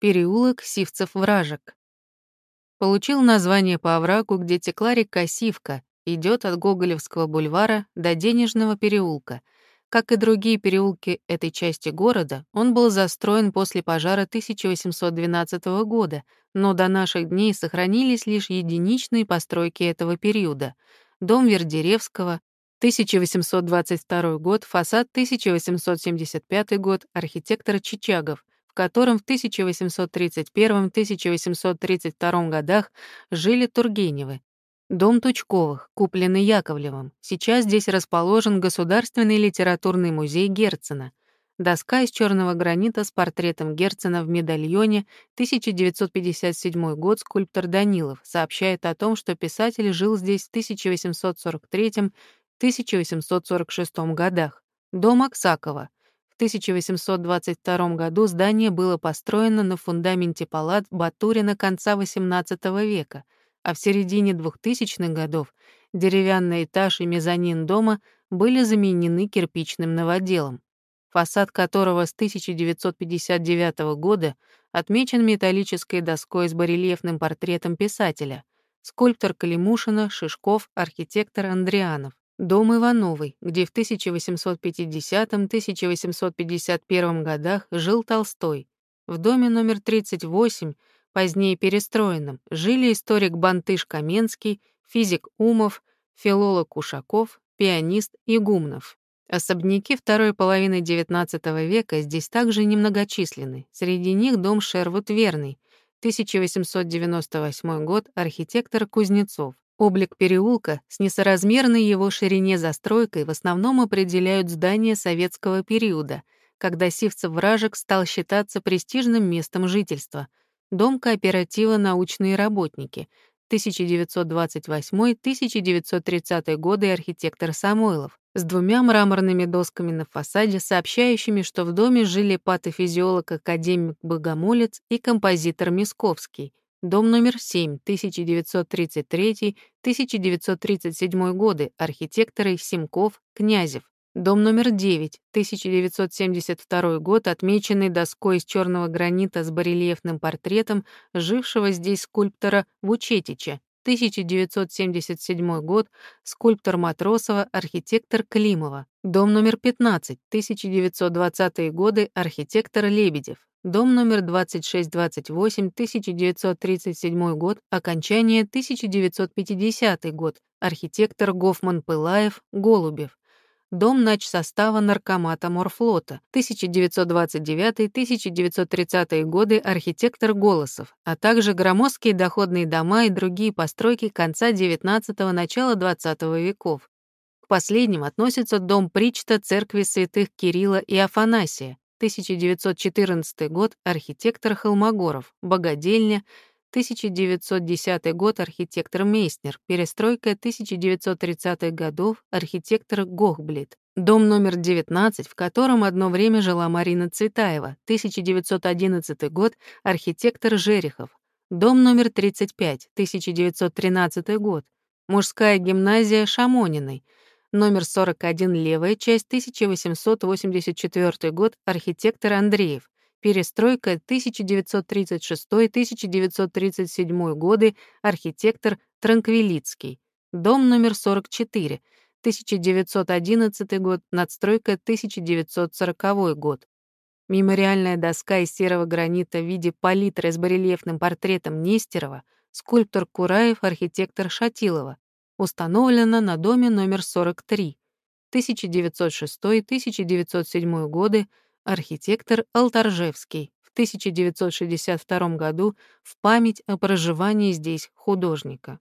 Переулок Сивцев-Вражек. Получил название по оврагу, где текла река Сивка, идет от Гоголевского бульвара до Денежного переулка. Как и другие переулки этой части города, он был застроен после пожара 1812 года, но до наших дней сохранились лишь единичные постройки этого периода. Дом Вердеревского, 1822 год, фасад 1875 год, архитектор Чичагов, в котором в 1831-1832 годах жили Тургеневы. Дом Тучковых, купленный Яковлевым. Сейчас здесь расположен Государственный литературный музей Герцена. Доска из черного гранита с портретом Герцена в медальоне, 1957 год, скульптор Данилов, сообщает о том, что писатель жил здесь в 1843-1846 годах. Дом Аксакова — 1822 году здание было построено на фундаменте палат Батурина конца XVIII века, а в середине 2000-х годов деревянный этаж и мезонин дома были заменены кирпичным новоделом, фасад которого с 1959 года отмечен металлической доской с барельефным портретом писателя, скульптор Калимушина, Шишков, архитектор Андрианов. Дом Ивановой, где в 1850-1851 годах жил Толстой. В доме номер 38, позднее перестроенном, жили историк Бантыш Каменский, физик Умов, филолог Ушаков, пианист Игумнов. Особняки второй половины XIX века здесь также немногочисленны. Среди них дом Шервуд Верный, 1898 год, архитектор Кузнецов. Облик переулка с несоразмерной его ширине застройкой в основном определяют здания советского периода, когда Сивцев-Вражек стал считаться престижным местом жительства. Дом кооператива «Научные работники», 1928-1930 годы архитектор Самойлов, с двумя мраморными досками на фасаде, сообщающими, что в доме жили патофизиолог-академик Богомолец и композитор Мисковский, Дом номер 7, 1933-1937 годы, архитекторы Симков, Князев. Дом номер 9, 1972 год, отмеченный доской из черного гранита с барельефным портретом жившего здесь скульптора Вучетича. 1977 год, скульптор Матросова, архитектор Климова. Дом номер 15, 1920-е годы, архитектор Лебедев. Дом номер 2628, 1937 год, окончание 1950 год, архитектор Гофман Пылаев, Голубев. Дом начсостава Наркомата Морфлота, 1929-1930 годы, архитектор Голосов, а также громоздкие доходные дома и другие постройки конца XIX – начала XX веков. К последним относится дом Причта церкви святых Кирилла и Афанасия, 1914 год, архитектор Холмогоров, богадельня, 1910 год, архитектор Мейснер, перестройка 1930-х годов, архитектор Гохблит. Дом номер 19, в котором одно время жила Марина Цветаева, 1911 год, архитектор Жерехов. Дом номер 35, 1913 год, мужская гимназия Шамониной, номер 41, левая часть, 1884 год, архитектор Андреев. Перестройка 1936-1937 годы, архитектор Транквилицкий. Дом номер 44, 1911 год, надстройка 1940 год. Мемориальная доска из серого гранита в виде палитры с барельефным портретом Нестерова, скульптор Кураев, архитектор Шатилова установлена на доме номер 43, 1906-1907 годы, архитектор Алтаржевский, в 1962 году в память о проживании здесь художника.